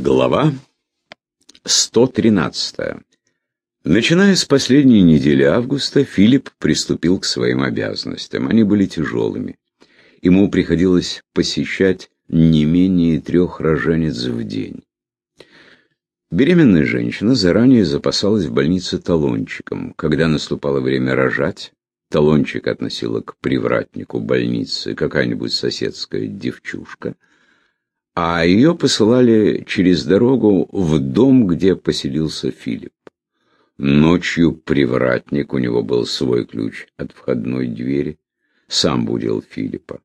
Глава 113. Начиная с последней недели августа, Филипп приступил к своим обязанностям. Они были тяжелыми. Ему приходилось посещать не менее трех роженец в день. Беременная женщина заранее запасалась в больнице талончиком. Когда наступало время рожать, талончик относила к привратнику больницы какая-нибудь соседская девчушка – а ее посылали через дорогу в дом, где поселился Филипп. Ночью привратник, у него был свой ключ от входной двери, сам будил Филиппа.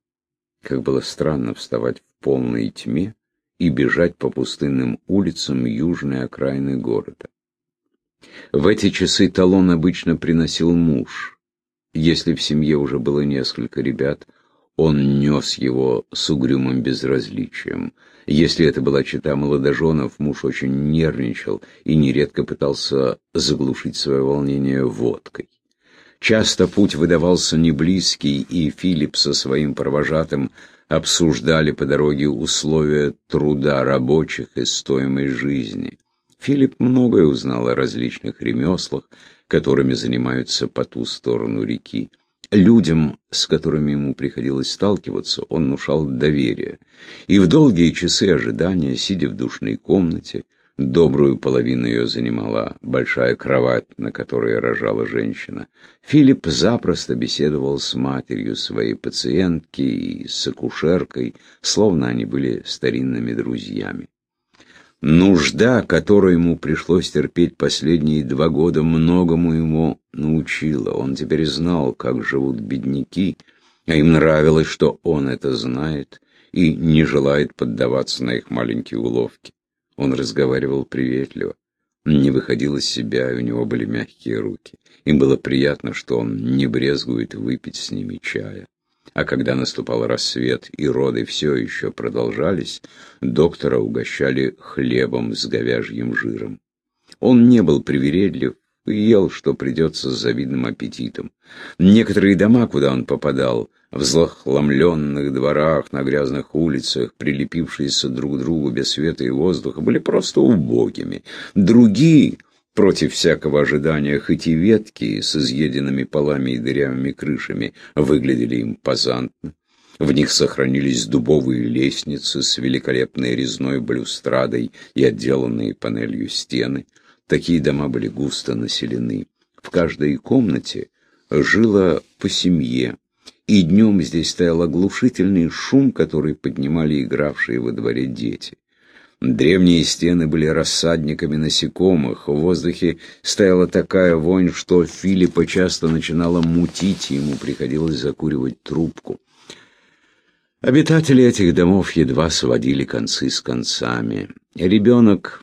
Как было странно вставать в полной тьме и бежать по пустынным улицам южной окраины города. В эти часы талон обычно приносил муж. Если в семье уже было несколько ребят, он нес его с угрюмым безразличием. Если это была чита молодоженов, муж очень нервничал и нередко пытался заглушить свое волнение водкой. Часто путь выдавался неблизкий, и Филипп со своим провожатым обсуждали по дороге условия труда рабочих и стоимость жизни. Филипп многое узнал о различных ремеслах, которыми занимаются по ту сторону реки. Людям, с которыми ему приходилось сталкиваться, он внушал доверие. И в долгие часы ожидания, сидя в душной комнате, добрую половину ее занимала большая кровать, на которой рожала женщина, Филипп запросто беседовал с матерью своей пациентки и с акушеркой, словно они были старинными друзьями. Нужда, которую ему пришлось терпеть последние два года, многому ему научила. Он теперь знал, как живут бедняки, а им нравилось, что он это знает и не желает поддаваться на их маленькие уловки. Он разговаривал приветливо, не выходил из себя, и у него были мягкие руки. Им было приятно, что он не брезгует выпить с ними чая. А когда наступал рассвет и роды все еще продолжались, доктора угощали хлебом с говяжьим жиром. Он не был привередлив и ел, что придется с завидным аппетитом. Некоторые дома, куда он попадал, в злохламленных дворах, на грязных улицах, прилепившиеся друг к другу без света и воздуха, были просто убогими. Другие Против всякого ожидания, хоть и ветки с изъеденными полами и дырявыми крышами выглядели импозантно. В них сохранились дубовые лестницы с великолепной резной балюстрадой и отделанные панелью стены. Такие дома были густо населены. В каждой комнате жило по семье, и днем здесь стоял оглушительный шум, который поднимали игравшие во дворе дети. Древние стены были рассадниками насекомых, в воздухе стояла такая вонь, что Филиппа часто начинала мутить, и ему приходилось закуривать трубку. Обитатели этих домов едва сводили концы с концами. Ребенок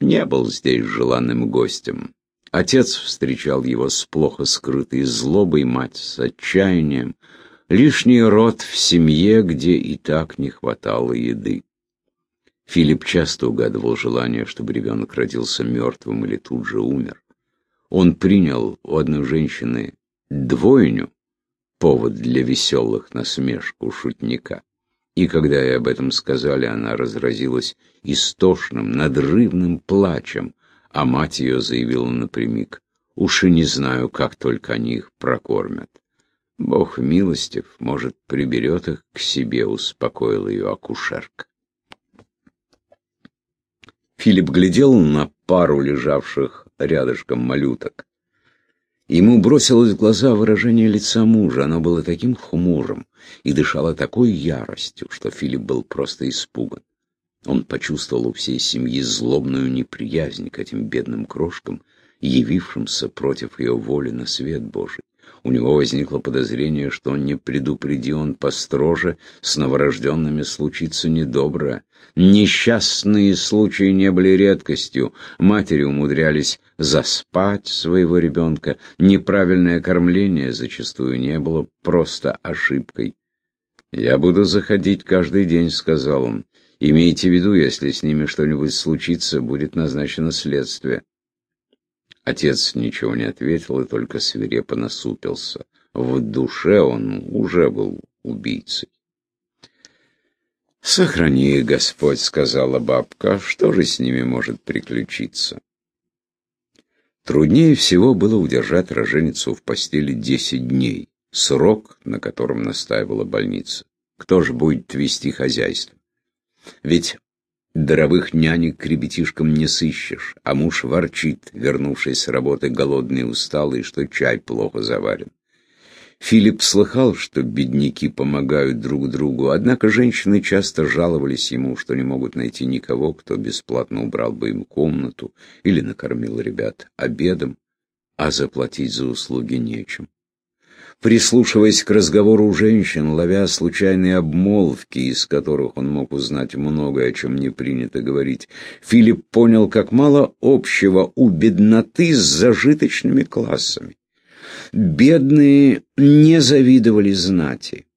не был здесь желанным гостем. Отец встречал его с плохо скрытой злобой, мать с отчаянием. Лишний род в семье, где и так не хватало еды. Филипп часто угадывал желание, чтобы ребенок родился мертвым или тут же умер. Он принял у одной женщины двойню, повод для веселых насмешку шутника. И когда ей об этом сказали, она разразилась истошным, надрывным плачем, а мать ее заявила напрямик, «Уж и не знаю, как только они их прокормят». «Бог милостив, может, приберет их к себе», — успокоил ее акушерка. Филипп глядел на пару лежавших рядышком малюток. Ему бросилось в глаза выражение лица мужа. Оно было таким хмурым и дышало такой яростью, что Филипп был просто испуган. Он почувствовал у всей семьи злобную неприязнь к этим бедным крошкам, явившимся против ее воли на свет Божий. У него возникло подозрение, что он не предупреди он построже, с новорожденными случится недоброе. Несчастные случаи не были редкостью. Матери умудрялись заспать своего ребенка. Неправильное кормление зачастую не было просто ошибкой. «Я буду заходить каждый день», — сказал он. «Имейте в виду, если с ними что-нибудь случится, будет назначено следствие». Отец ничего не ответил и только свирепо насупился. В душе он уже был убийцей. «Сохрани, Господь», — сказала бабка, — «что же с ними может приключиться?» Труднее всего было удержать роженицу в постели десять дней, срок, на котором настаивала больница. Кто же будет вести хозяйство? Ведь даровых нянек к ребятишкам не сыщешь, а муж ворчит, вернувшись с работы голодный и усталый, что чай плохо заварен. Филипп слыхал, что бедняки помогают друг другу, однако женщины часто жаловались ему, что не могут найти никого, кто бесплатно убрал бы им комнату или накормил ребят обедом, а заплатить за услуги нечем. Прислушиваясь к разговору женщин, ловя случайные обмолвки, из которых он мог узнать многое, о чем не принято говорить, Филипп понял, как мало общего у бедноты с зажиточными классами. Бедные не завидовали знати.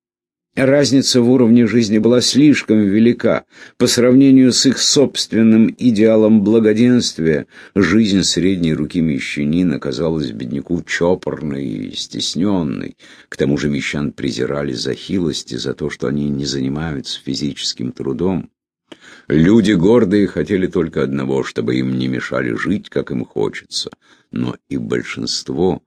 Разница в уровне жизни была слишком велика. По сравнению с их собственным идеалом благоденствия, жизнь средней руки мещанина казалась бедняку чопорной и стесненной. К тому же мещан презирали за хилость и за то, что они не занимаются физическим трудом. Люди гордые хотели только одного, чтобы им не мешали жить, как им хочется. Но и большинство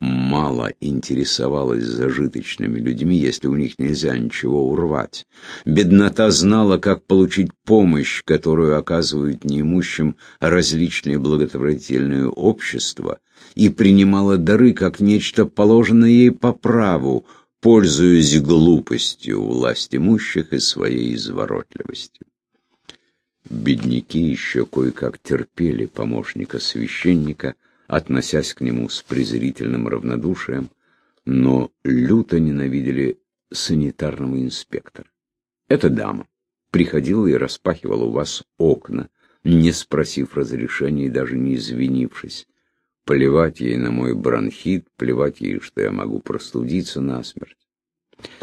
мало интересовалась зажиточными людьми, если у них нельзя ничего урвать. Беднота знала, как получить помощь, которую оказывают неимущим различные благотворительные общества, и принимала дары как нечто положенное ей по праву, пользуясь глупостью власть имущих и своей изворотливостью. Бедняки еще кое-как терпели помощника священника, относясь к нему с презрительным равнодушием, но люто ненавидели санитарного инспектора. Эта дама приходила и распахивала у вас окна, не спросив разрешения и даже не извинившись. Плевать ей на мой бронхит, плевать ей, что я могу простудиться насмерть.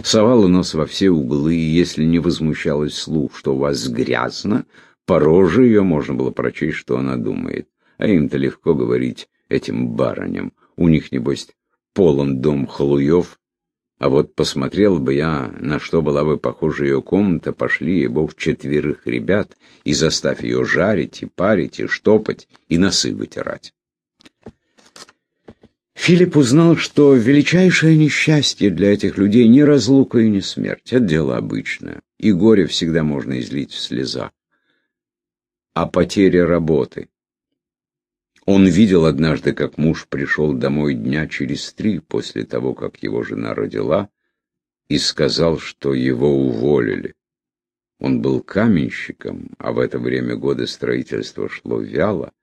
Совала нос во все углы, и если не возмущалась слух, что у вас грязно, по роже ее можно было прочесть, что она думает. А им-то легко говорить этим барыням. У них, небось, полон дом халуев. А вот посмотрел бы я, на что была бы похожа ее комната, пошли его в четверых ребят и заставь ее жарить, и парить, и штопать, и носы вытирать. Филипп узнал, что величайшее несчастье для этих людей не разлука и не смерть. Это дело обычное, и горе всегда можно излить в слезах. А потеря работы — он видел однажды, как муж пришел домой дня через три после того, как его жена родила, и сказал, что его уволили. Он был каменщиком, а в это время года строительства шло вяло.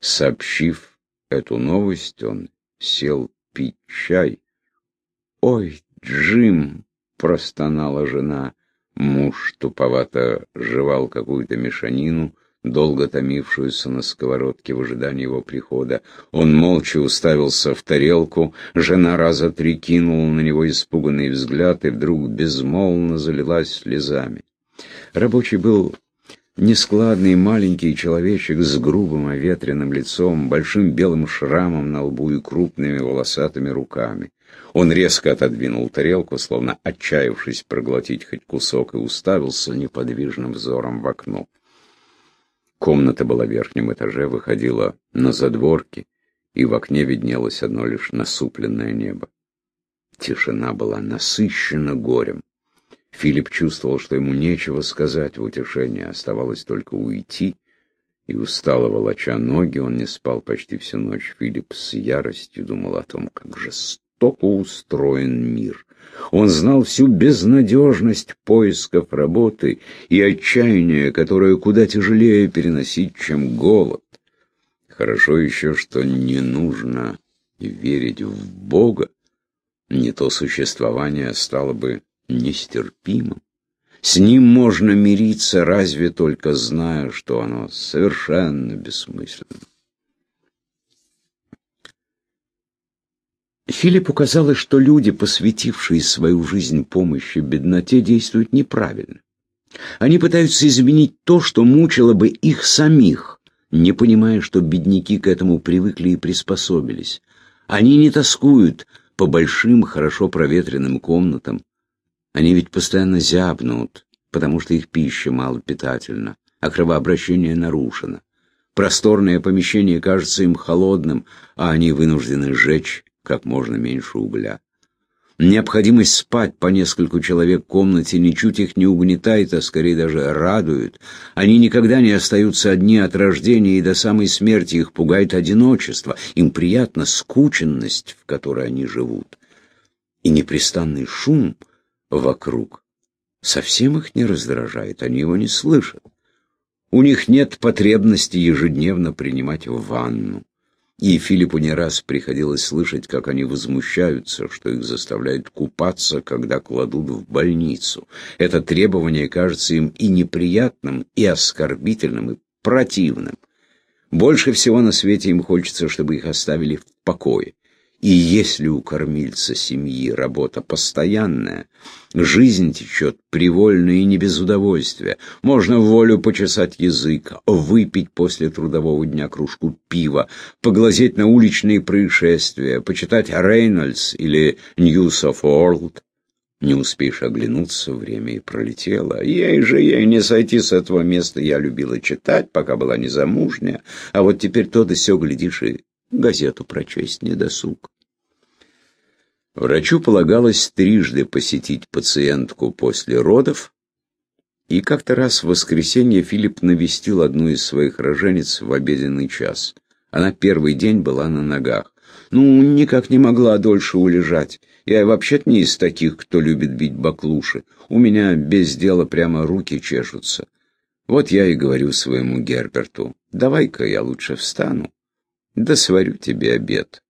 Сообщив эту новость, он сел пить чай. «Ой, Джим!» — простонала жена. Муж туповато жевал какую-то мешанину, долго томившуюся на сковородке в ожидании его прихода. Он молча уставился в тарелку, жена раза три кинула на него испуганный взгляд и вдруг безмолвно залилась слезами. Рабочий был нескладный маленький человечек с грубым оветренным лицом, большим белым шрамом на лбу и крупными волосатыми руками. Он резко отодвинул тарелку, словно отчаявшись проглотить хоть кусок, и уставился неподвижным взором в окно. Комната была в верхнем этаже, выходила на задворки, и в окне виднелось одно лишь насупленное небо. Тишина была насыщена горем. Филипп чувствовал, что ему нечего сказать в утешение, оставалось только уйти, и устало волоча ноги, он не спал почти всю ночь. Филипп с яростью думал о том, как жестоко устроен мир, он знал всю безнадежность поисков работы и отчаяние, которое куда тяжелее переносить, чем голод. Хорошо еще, что не нужно верить в Бога, не то существование стало бы нестерпимым. С ним можно мириться, разве только зная, что оно совершенно бессмысленно. Филиппу казалось, что люди, посвятившие свою жизнь помощи бедноте, действуют неправильно. Они пытаются изменить то, что мучило бы их самих, не понимая, что бедняки к этому привыкли и приспособились. Они не тоскуют по большим, хорошо проветренным комнатам. Они ведь постоянно зябнут потому что их пища мало питательна, а кровообращение нарушено. Просторное помещение кажется им холодным, а они вынуждены сжечь как можно меньше угля. Необходимость спать по нескольку человек в комнате ничуть их не угнетает, а скорее даже радует. Они никогда не остаются одни от рождения, и до самой смерти их пугает одиночество. Им приятна скученность, в которой они живут. И непрестанный шум вокруг совсем их не раздражает, они его не слышат. У них нет потребности ежедневно принимать ванну. И Филиппу не раз приходилось слышать, как они возмущаются, что их заставляют купаться, когда кладут в больницу. Это требование кажется им и неприятным, и оскорбительным, и противным. Больше всего на свете им хочется, чтобы их оставили в покое. И если у кормильца семьи работа постоянная, жизнь течет привольно и не без удовольствия. Можно в волю почесать язык, выпить после трудового дня кружку пива, поглазеть на уличные происшествия, почитать Рейнольдс или News of World. Не успеешь оглянуться, время и пролетело. Ей же, ей не сойти с этого места. Я любила читать, пока была незамужняя, а вот теперь то да сё, глядишь, и газету прочесть не досуг. Врачу полагалось трижды посетить пациентку после родов, и как-то раз в воскресенье Филипп навестил одну из своих роженец в обеденный час. Она первый день была на ногах. Ну, никак не могла дольше улежать. Я вообще-то не из таких, кто любит бить баклуши. У меня без дела прямо руки чешутся. Вот я и говорю своему Герберту, давай-ка я лучше встану. Да сварю тебе обед.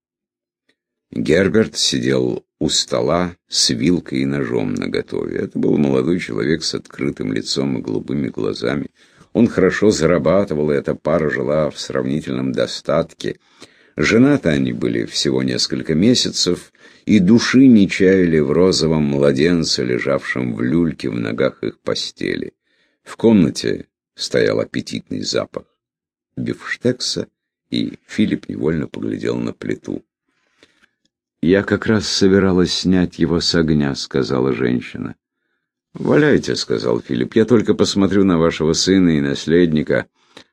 Герберт сидел у стола с вилкой и ножом наготове. Это был молодой человек с открытым лицом и голубыми глазами. Он хорошо зарабатывал, и эта пара жила в сравнительном достатке. Женаты они были всего несколько месяцев, и души не чаяли в розовом младенце, лежавшем в люльке в ногах их постели. В комнате стоял аппетитный запах бифштекса и Филипп невольно поглядел на плиту. «Я как раз собиралась снять его с огня», — сказала женщина. «Валяйте», — сказал Филипп, — «я только посмотрю на вашего сына и наследника,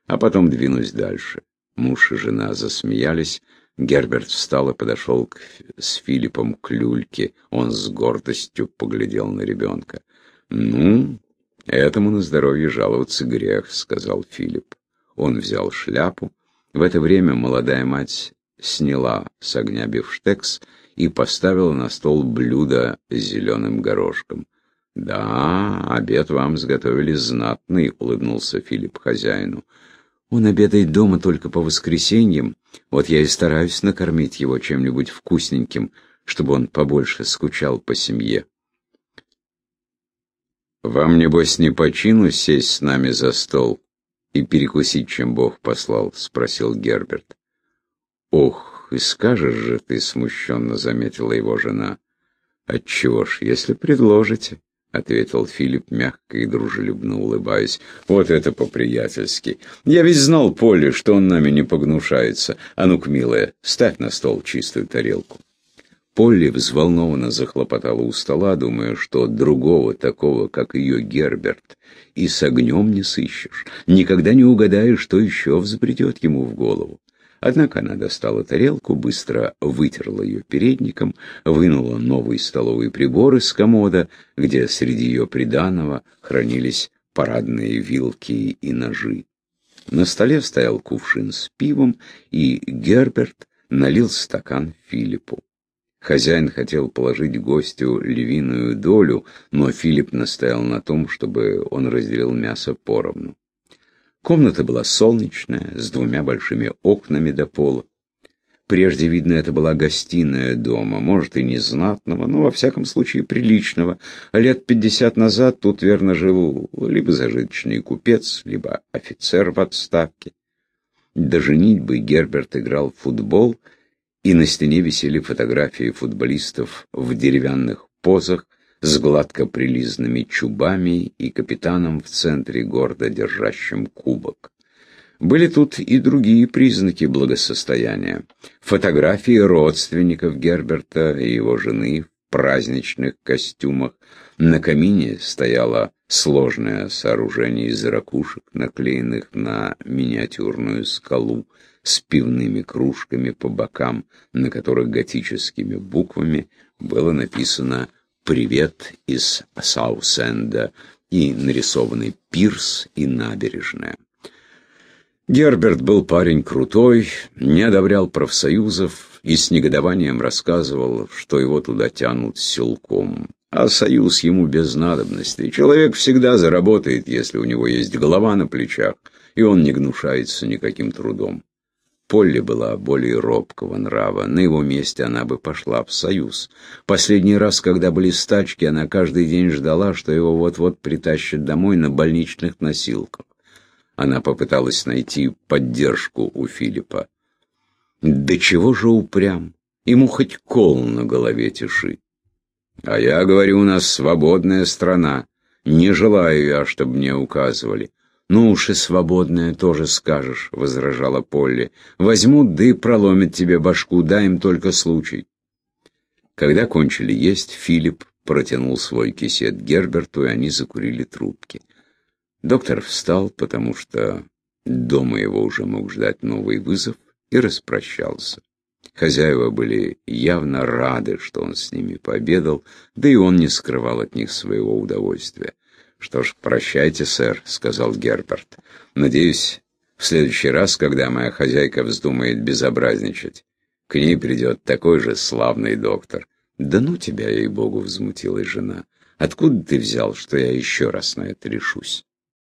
а потом двинусь дальше». Муж и жена засмеялись. Герберт встал и подошел к, с Филиппом к люльке. Он с гордостью поглядел на ребенка. «Ну, этому на здоровье жаловаться грех», — сказал Филипп. Он взял шляпу, в это время молодая мать сняла с огня бифштекс и поставила на стол блюдо с зеленым горошком. «Да, обед вам сготовили знатный», — улыбнулся Филипп хозяину. «Он обедает дома только по воскресеньям. Вот я и стараюсь накормить его чем-нибудь вкусненьким, чтобы он побольше скучал по семье». «Вам, небось, не по чину сесть с нами за стол?» И перекусить, чем Бог послал?» — спросил Герберт. «Ох, и скажешь же ты», — смущенно заметила его жена. «Отчего ж, если предложите», — ответил Филипп, мягко и дружелюбно улыбаясь. «Вот это по-приятельски. Я ведь знал, Поле, что он нами не погнушается. А ну-ка, милая, ставь на стол чистую тарелку». Полли взволнованно захлопотала у стола, думая, что другого такого, как ее Герберт, и с огнем не сыщешь. Никогда не угадаешь, что еще взбредет ему в голову. Однако она достала тарелку, быстро вытерла ее передником, вынула новый столовый прибор из комода, где среди ее приданого хранились парадные вилки и ножи. На столе стоял кувшин с пивом, и Герберт налил стакан Филиппу. Хозяин хотел положить гостю львиную долю, но Филипп настоял на том, чтобы он разделил мясо поровну. Комната была солнечная, с двумя большими окнами до пола. Прежде, видно, это была гостиная дома, может, и не знатного, но, во всяком случае, приличного. А лет пятьдесят назад тут, верно, жил либо зажиточный купец, либо офицер в отставке. До женитьбы Герберт играл в футбол — и на стене висели фотографии футболистов в деревянных позах с гладко прилизанными чубами и капитаном в центре гордо держащим кубок. Были тут и другие признаки благосостояния. Фотографии родственников Герберта и его жены в праздничных костюмах. На камине стояло сложное сооружение из ракушек, наклеенных на миниатюрную скалу, с пивными кружками по бокам, на которых готическими буквами было написано «Привет из Саусенда» и нарисованы пирс и набережная. Герберт был парень крутой, не одобрял профсоюзов и с негодованием рассказывал, что его туда тянут силком. А союз ему без надобности. Человек всегда заработает, если у него есть голова на плечах, и он не гнушается никаким трудом. Полли была более робкого нрава, на его месте она бы пошла в союз. Последний раз, когда были стачки, она каждый день ждала, что его вот-вот притащат домой на больничных носилках. Она попыталась найти поддержку у Филиппа. Да чего же упрям? Ему хоть кол на голове тиши. А я говорю, у нас свободная страна. Не желаю я, чтобы мне указывали. Ну уж и свободная тоже скажешь, — возражала Полли. Возьмут, да и проломят тебе башку, дай им только случай. Когда кончили есть, Филипп протянул свой кисет Герберту, и они закурили трубки. Доктор встал, потому что дома его уже мог ждать новый вызов, и распрощался. Хозяева были явно рады, что он с ними пообедал, да и он не скрывал от них своего удовольствия. «Что ж, прощайте, сэр», — сказал Герберт. «Надеюсь, в следующий раз, когда моя хозяйка вздумает безобразничать, к ней придет такой же славный доктор». «Да ну тебя, ей-богу!» — взмутилась жена. «Откуда ты взял, что я еще раз на это решусь?»